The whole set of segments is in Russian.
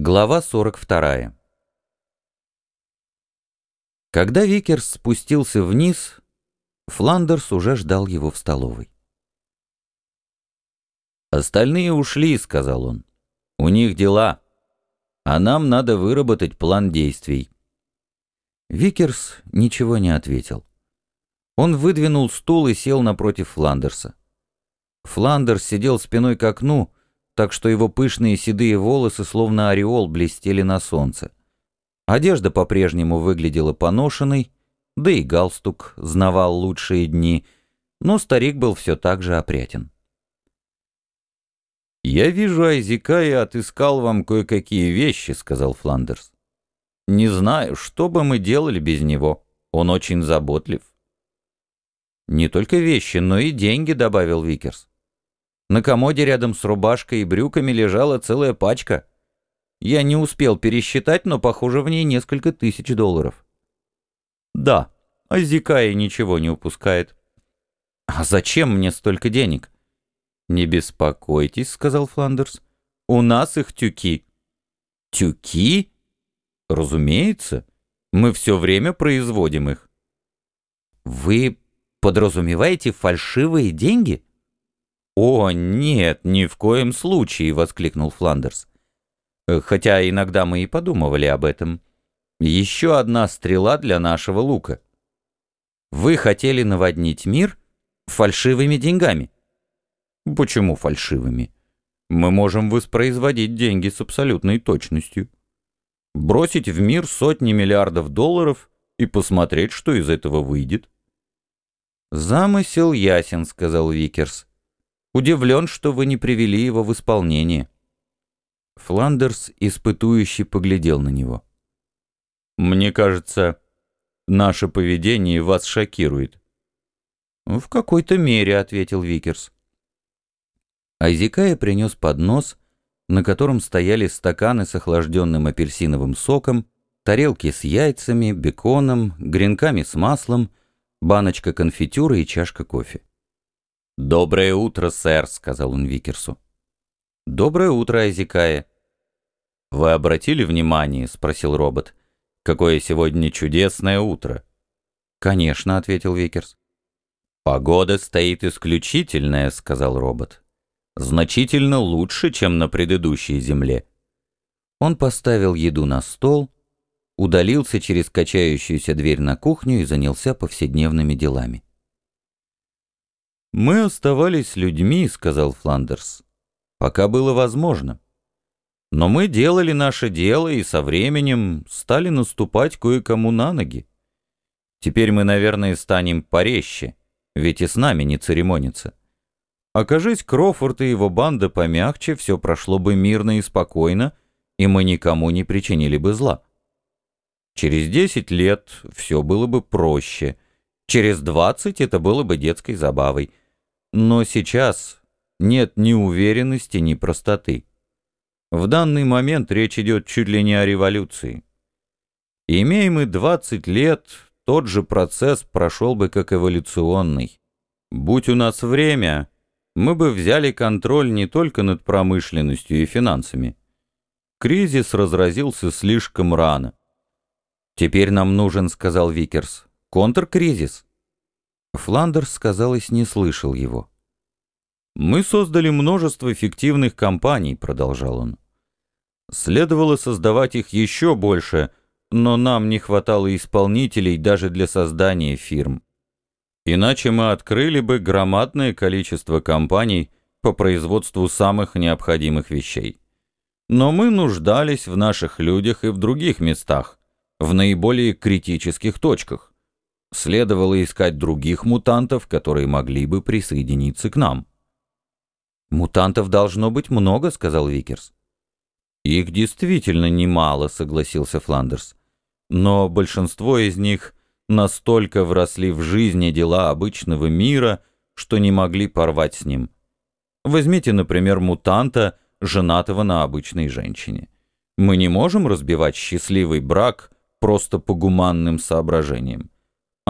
Глава 42. Когда Викерс спустился вниз, Фландерс уже ждал его в столовой. «Остальные ушли», — сказал он. «У них дела, а нам надо выработать план действий». Викерс ничего не ответил. Он выдвинул стул и сел напротив Фландерса. Фландерс сидел спиной к окну, так что его пышные седые волосы, словно ореол, блестели на солнце. Одежда по-прежнему выглядела поношенной, да и галстук знавал лучшие дни, но старик был все так же опрятен. «Я вижу Айзека и отыскал вам кое-какие вещи», — сказал Фландерс. «Не знаю, что бы мы делали без него. Он очень заботлив». «Не только вещи, но и деньги», — добавил Викерс. На комоде рядом с рубашкой и брюками лежала целая пачка. Я не успел пересчитать, но, похоже, в ней несколько тысяч долларов. Да, Айзекая ничего не упускает. А зачем мне столько денег? Не беспокойтесь, сказал Фландерс. У нас их тюки. Тюки? Разумеется. Мы все время производим их. Вы подразумеваете фальшивые деньги? «О, нет, ни в коем случае!» — воскликнул Фландерс. «Э, «Хотя иногда мы и подумывали об этом. Еще одна стрела для нашего лука. Вы хотели наводнить мир фальшивыми деньгами». «Почему фальшивыми? Мы можем воспроизводить деньги с абсолютной точностью. Бросить в мир сотни миллиардов долларов и посмотреть, что из этого выйдет». «Замысел ясен», — сказал Викерс. Удивлен, что вы не привели его в исполнение». Фландерс испытующе поглядел на него. «Мне кажется, наше поведение вас шокирует». «В какой-то мере», — ответил Викерс. Айзекая принес поднос, на котором стояли стаканы с охлажденным апельсиновым соком, тарелки с яйцами, беконом, гренками с маслом, баночка конфитюра и чашка кофе. «Доброе утро, сэр», — сказал он Викерсу. «Доброе утро, Айзекая». «Вы обратили внимание?» — спросил робот. «Какое сегодня чудесное утро!» «Конечно», — ответил Викерс. «Погода стоит исключительная», — сказал робот. «Значительно лучше, чем на предыдущей земле». Он поставил еду на стол, удалился через качающуюся дверь на кухню и занялся повседневными делами. «Мы оставались людьми», — сказал Фландерс, — «пока было возможно. Но мы делали наше дело и со временем стали наступать кое-кому на ноги. Теперь мы, наверное, станем порезче, ведь и с нами не церемонится. Окажись Крофорд и его банда помягче, все прошло бы мирно и спокойно, и мы никому не причинили бы зла. Через десять лет все было бы проще — Через двадцать это было бы детской забавой. Но сейчас нет ни уверенности, ни простоты. В данный момент речь идет чуть ли не о революции. Имей мы 20 лет, тот же процесс прошел бы как эволюционный. Будь у нас время, мы бы взяли контроль не только над промышленностью и финансами. Кризис разразился слишком рано. «Теперь нам нужен», — сказал Викерс, Контркризис. Фландерс, казалось, не слышал его. «Мы создали множество фиктивных компаний», — продолжал он. «Следовало создавать их еще больше, но нам не хватало исполнителей даже для создания фирм. Иначе мы открыли бы громадное количество компаний по производству самых необходимых вещей. Но мы нуждались в наших людях и в других местах, в наиболее критических точках следовало искать других мутантов, которые могли бы присоединиться к нам. «Мутантов должно быть много», — сказал Викерс. «Их действительно немало», — согласился Фландерс. «Но большинство из них настолько вросли в жизнь и дела обычного мира, что не могли порвать с ним. Возьмите, например, мутанта, женатого на обычной женщине. Мы не можем разбивать счастливый брак просто по гуманным соображениям.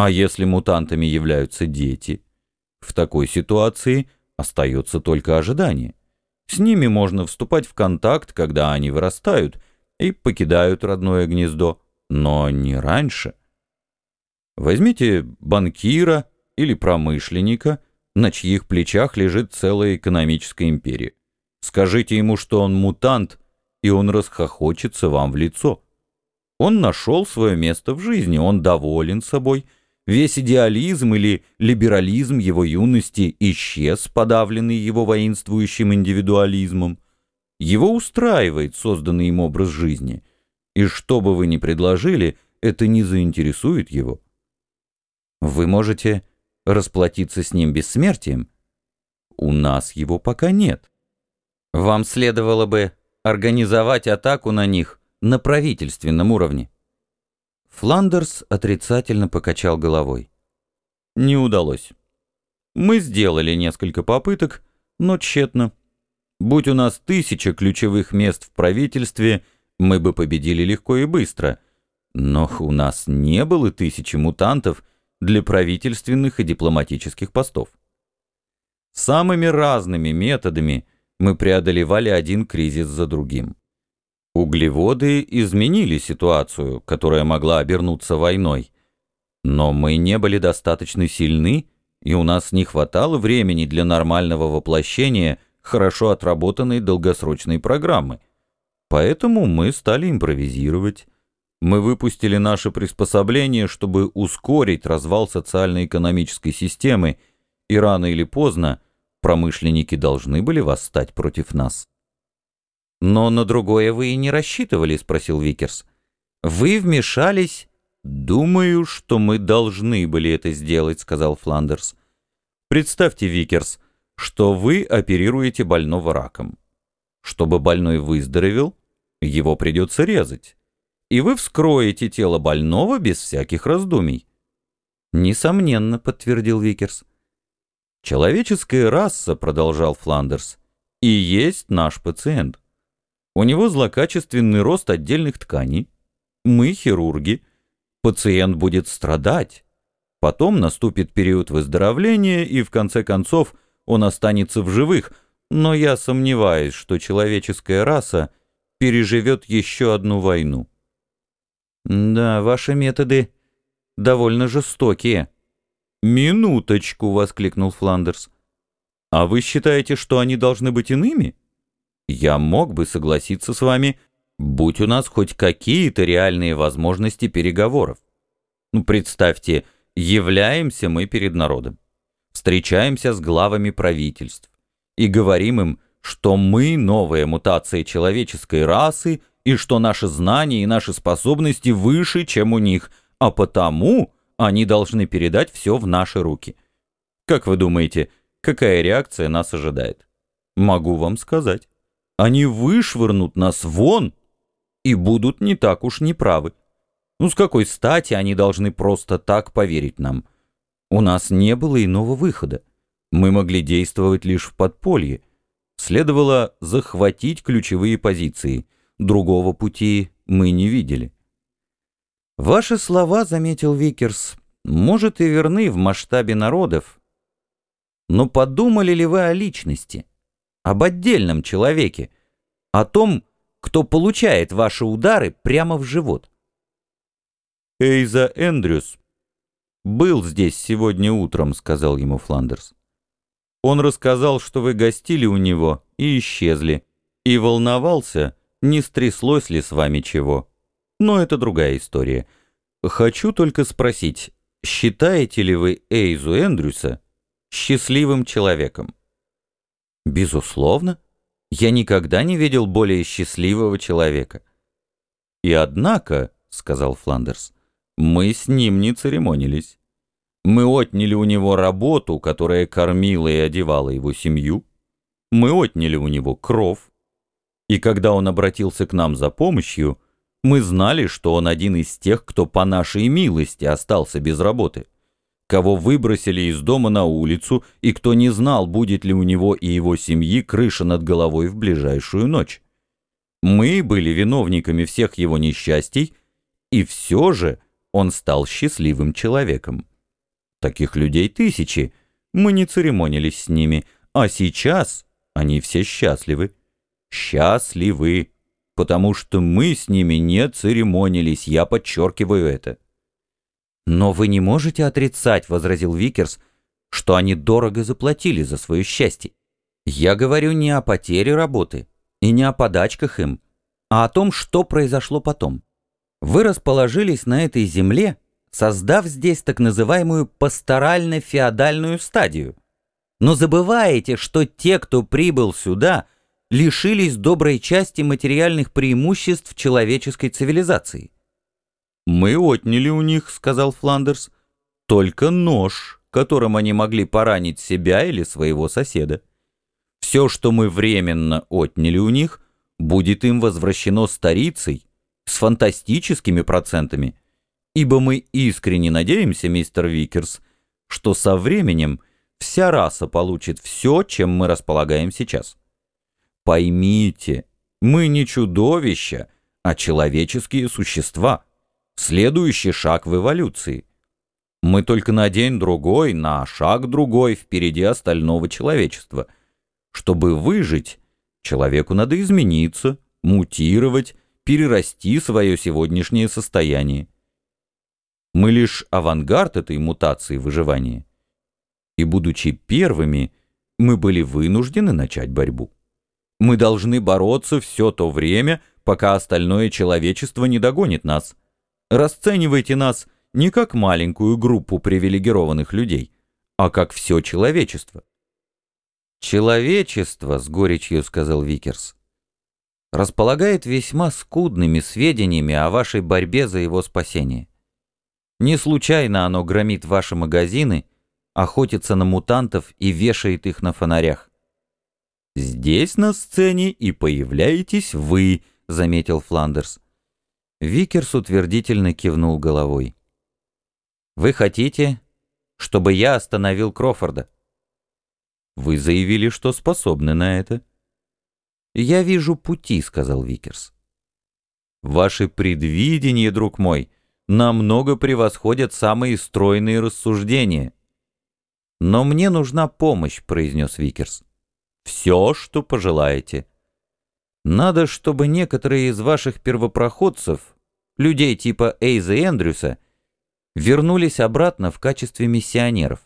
А если мутантами являются дети? В такой ситуации остается только ожидание. С ними можно вступать в контакт, когда они вырастают, и покидают родное гнездо, но не раньше. Возьмите банкира или промышленника, на чьих плечах лежит целая экономическая империя. Скажите ему, что он мутант, и он расхохочется вам в лицо. Он нашел свое место в жизни, он доволен собой. Весь идеализм или либерализм его юности исчез, подавленный его воинствующим индивидуализмом. Его устраивает созданный им образ жизни, и что бы вы ни предложили, это не заинтересует его. Вы можете расплатиться с ним бессмертием? У нас его пока нет. Вам следовало бы организовать атаку на них на правительственном уровне. Фландерс отрицательно покачал головой. Не удалось. Мы сделали несколько попыток, но тщетно. Будь у нас тысяча ключевых мест в правительстве, мы бы победили легко и быстро. Но у нас не было тысячи мутантов для правительственных и дипломатических постов. Самыми разными методами мы преодолевали один кризис за другим. Углеводы изменили ситуацию, которая могла обернуться войной. Но мы не были достаточно сильны, и у нас не хватало времени для нормального воплощения хорошо отработанной долгосрочной программы. Поэтому мы стали импровизировать. Мы выпустили наше приспособление, чтобы ускорить развал социально-экономической системы, и рано или поздно промышленники должны были восстать против нас. «Но на другое вы и не рассчитывали?» — спросил Викерс. «Вы вмешались?» «Думаю, что мы должны были это сделать», — сказал Фландерс. «Представьте, Викерс, что вы оперируете больного раком. Чтобы больной выздоровел, его придется резать. И вы вскроете тело больного без всяких раздумий». «Несомненно», — подтвердил Викерс. «Человеческая раса», — продолжал Фландерс, — «и есть наш пациент». У него злокачественный рост отдельных тканей. Мы хирурги. Пациент будет страдать. Потом наступит период выздоровления, и в конце концов он останется в живых. Но я сомневаюсь, что человеческая раса переживет еще одну войну. Да, ваши методы довольно жестокие. «Минуточку!» — воскликнул Фландерс. «А вы считаете, что они должны быть иными?» Я мог бы согласиться с вами, будь у нас хоть какие-то реальные возможности переговоров. Ну, представьте, являемся мы перед народом, встречаемся с главами правительств и говорим им, что мы новая мутация человеческой расы и что наши знания и наши способности выше, чем у них, а потому они должны передать все в наши руки. Как вы думаете, какая реакция нас ожидает? Могу вам сказать. Они вышвырнут нас вон и будут не так уж неправы. Ну с какой стати они должны просто так поверить нам? У нас не было иного выхода. Мы могли действовать лишь в подполье. Следовало захватить ключевые позиции. Другого пути мы не видели. Ваши слова, заметил Викерс, может и верны в масштабе народов. Но подумали ли вы о личности? об отдельном человеке, о том, кто получает ваши удары прямо в живот. «Эйза Эндрюс был здесь сегодня утром», — сказал ему Фландерс. «Он рассказал, что вы гостили у него и исчезли, и волновался, не стряслось ли с вами чего. Но это другая история. Хочу только спросить, считаете ли вы Эйзу Эндрюса счастливым человеком?» Безусловно, я никогда не видел более счастливого человека. И однако, — сказал Фландерс, — мы с ним не церемонились. Мы отняли у него работу, которая кормила и одевала его семью. Мы отняли у него кров. И когда он обратился к нам за помощью, мы знали, что он один из тех, кто по нашей милости остался без работы кого выбросили из дома на улицу и кто не знал, будет ли у него и его семьи крыша над головой в ближайшую ночь. Мы были виновниками всех его несчастий, и все же он стал счастливым человеком. Таких людей тысячи, мы не церемонились с ними, а сейчас они все счастливы. Счастливы. потому что мы с ними не церемонились, я подчеркиваю это». «Но вы не можете отрицать», — возразил Викерс, «что они дорого заплатили за свое счастье. Я говорю не о потере работы и не о подачках им, а о том, что произошло потом. Вы расположились на этой земле, создав здесь так называемую пасторально-феодальную стадию. Но забываете, что те, кто прибыл сюда, лишились доброй части материальных преимуществ человеческой цивилизации. «Мы отняли у них», — сказал Фландерс, — «только нож, которым они могли поранить себя или своего соседа. Все, что мы временно отняли у них, будет им возвращено сторицей с фантастическими процентами, ибо мы искренне надеемся, мистер Викерс, что со временем вся раса получит все, чем мы располагаем сейчас. Поймите, мы не чудовища, а человеческие существа, следующий шаг в эволюции. Мы только на день-другой, на шаг другой впереди остального человечества. Чтобы выжить, человеку надо измениться, мутировать, перерасти свое сегодняшнее состояние. Мы лишь авангард этой мутации выживания. И будучи первыми, мы были вынуждены начать борьбу. Мы должны бороться все то время, пока остальное человечество не догонит нас. Расценивайте нас не как маленькую группу привилегированных людей, а как всё человечество. «Человечество», — с горечью сказал Викерс, располагает весьма скудными сведениями о вашей борьбе за его спасение. Не случайно оно громит ваши магазины, охотится на мутантов и вешает их на фонарях. «Здесь на сцене и появляетесь вы», — заметил Фландерс. Викерс утвердительно кивнул головой. «Вы хотите, чтобы я остановил Крофорда?» «Вы заявили, что способны на это». «Я вижу пути», — сказал Викерс. «Ваши предвидения, друг мой, намного превосходят самые стройные рассуждения». «Но мне нужна помощь», — произнес Викерс. «Все, что пожелаете». «Надо, чтобы некоторые из ваших первопроходцев, людей типа Эйзы Эндрюса, вернулись обратно в качестве миссионеров».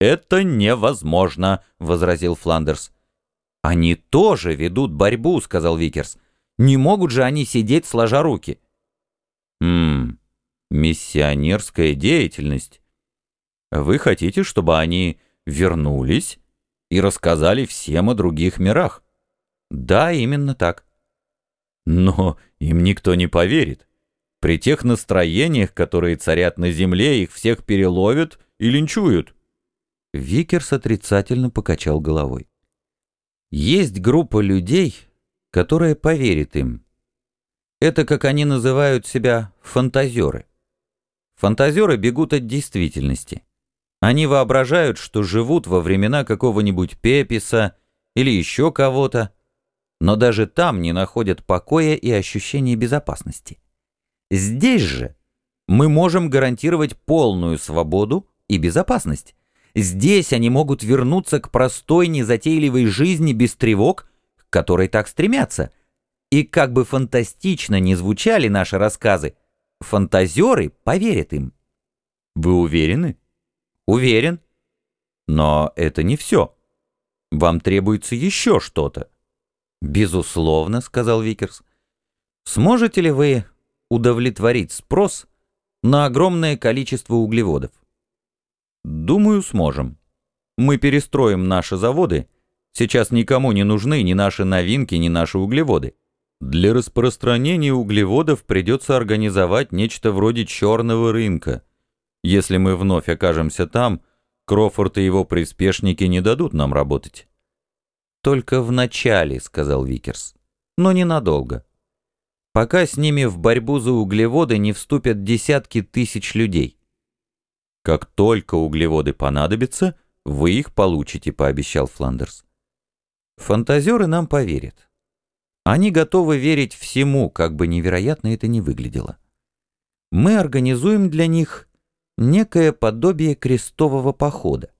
«Это невозможно», — возразил Фландерс. «Они тоже ведут борьбу», — сказал Викерс. «Не могут же они сидеть сложа руки». «Хм, миссионерская деятельность. Вы хотите, чтобы они вернулись и рассказали всем о других мирах?» «Да, именно так». «Но им никто не поверит. При тех настроениях, которые царят на земле, их всех переловят и линчуют». Викерс отрицательно покачал головой. Есть группа людей, которая поверит им. Это, как они называют себя, фантазеры. Фантазеры бегут от действительности. Они воображают, что живут во времена какого-нибудь Пеписа или еще кого-то, но даже там не находят покоя и ощущения безопасности. Здесь же мы можем гарантировать полную свободу и безопасность. Здесь они могут вернуться к простой, незатейливой жизни без тревог, к которой так стремятся. И как бы фантастично ни звучали наши рассказы, фантазеры поверят им. Вы уверены? Уверен. Но это не все. Вам требуется еще что-то. Безусловно, сказал Викерс. Сможете ли вы удовлетворить спрос на огромное количество углеводов? Думаю, сможем. Мы перестроим наши заводы. Сейчас никому не нужны ни наши новинки, ни наши углеводы. Для распространения углеводов придется организовать нечто вроде черного рынка. Если мы вновь окажемся там, Крофорд и его приспешники не дадут нам работать. «Только в начале», — сказал Викерс, — «но ненадолго. Пока с ними в борьбу за углеводы не вступят десятки тысяч людей. «Как только углеводы понадобятся, вы их получите», — пообещал Фландерс. «Фантазеры нам поверят. Они готовы верить всему, как бы невероятно это ни выглядело. Мы организуем для них некое подобие крестового похода.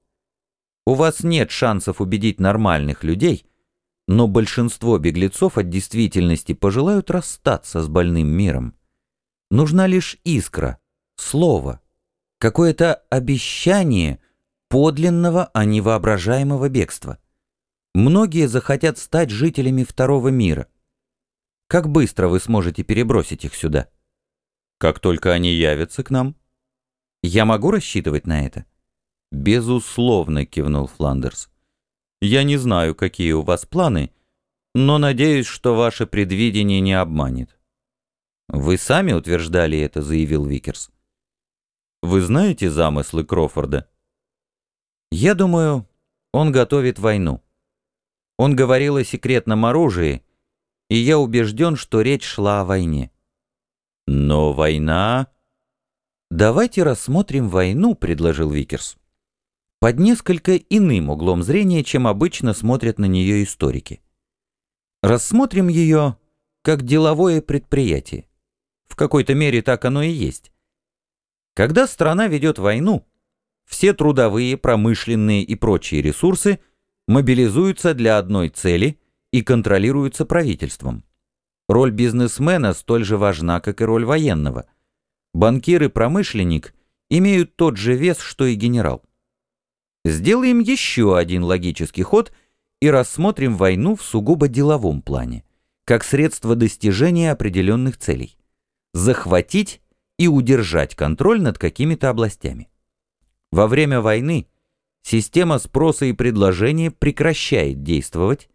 У вас нет шансов убедить нормальных людей, Но большинство беглецов от действительности пожелают расстаться с больным миром. Нужна лишь искра, слово, какое-то обещание подлинного, а не воображаемого бегства. Многие захотят стать жителями второго мира. Как быстро вы сможете перебросить их сюда? Как только они явятся к нам. Я могу рассчитывать на это? Безусловно, кивнул Фландерс. Я не знаю, какие у вас планы, но надеюсь, что ваше предвидение не обманет. Вы сами утверждали это, заявил Викерс. Вы знаете замыслы Крофорда? Я думаю, он готовит войну. Он говорил о секретном оружии, и я убежден, что речь шла о войне. Но война... «Давайте рассмотрим войну», — предложил Викерс, «под несколько иным углом зрения, чем обычно смотрят на нее историки. Рассмотрим ее как деловое предприятие. В какой-то мере так оно и есть. Когда страна ведет войну, все трудовые, промышленные и прочие ресурсы — мобилизуются для одной цели и контролируются правительством. Роль бизнесмена столь же важна, как и роль военного. Банкир и промышленник имеют тот же вес, что и генерал. Сделаем еще один логический ход и рассмотрим войну в сугубо деловом плане, как средство достижения определенных целей. Захватить и удержать контроль над какими-то областями. Во время войны Система спроса и предложения прекращает действовать,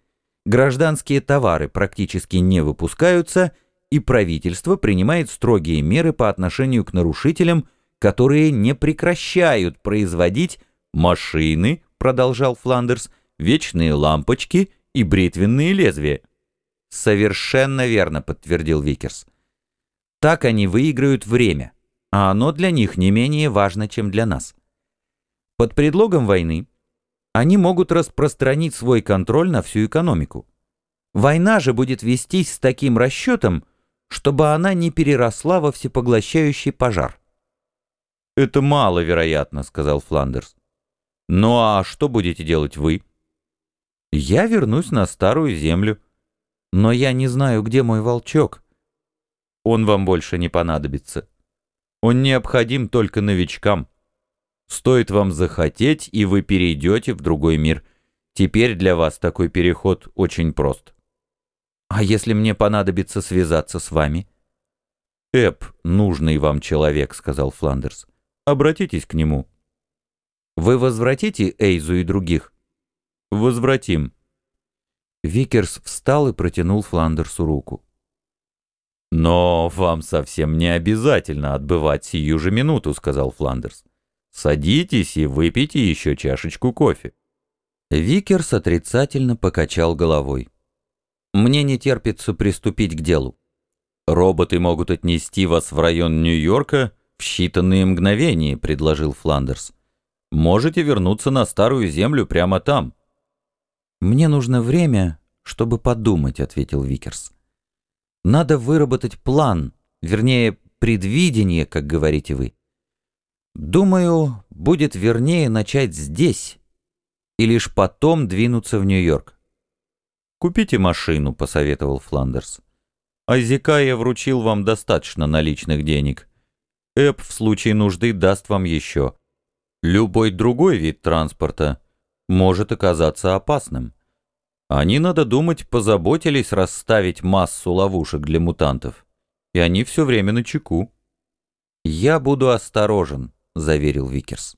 гражданские товары практически не выпускаются, и правительство принимает строгие меры по отношению к нарушителям, которые не прекращают производить машины, продолжал Фландерс, вечные лампочки и бритвенные лезвия. Совершенно верно, подтвердил Викерс. Так они выиграют время, а оно для них не менее важно, чем для нас. Под предлогом войны они могут распространить свой контроль на всю экономику. Война же будет вестись с таким расчетом, чтобы она не переросла во всепоглощающий пожар. «Это маловероятно», — сказал Фландерс. «Ну а что будете делать вы?» «Я вернусь на старую землю, но я не знаю, где мой волчок». «Он вам больше не понадобится. Он необходим только новичкам». Стоит вам захотеть, и вы перейдете в другой мир. Теперь для вас такой переход очень прост. А если мне понадобится связаться с вами? Эп, нужный вам человек, сказал Фландерс. Обратитесь к нему. Вы возвратите Эйзу и других? Возвратим. Викерс встал и протянул Фландерсу руку. «Но вам совсем не обязательно отбывать сию же минуту», — сказал Фландерс. Садитесь и выпейте еще чашечку кофе». Викерс отрицательно покачал головой. «Мне не терпится приступить к делу. Роботы могут отнести вас в район Нью-Йорка в считанные мгновения», — предложил Фландерс. «Можете вернуться на Старую Землю прямо там». «Мне нужно время, чтобы подумать», — ответил Викерс. «Надо выработать план, вернее, предвидение, как говорите вы. Думаю, будет вернее начать здесь и лишь потом двинуться в Нью-Йорк. «Купите машину», — посоветовал Фландерс. «Айзекая вручил вам достаточно наличных денег. Эп в случае нужды даст вам еще. Любой другой вид транспорта может оказаться опасным. Они, надо думать, позаботились расставить массу ловушек для мутантов, и они все время начеку. Я буду осторожен. — заверил Викерс.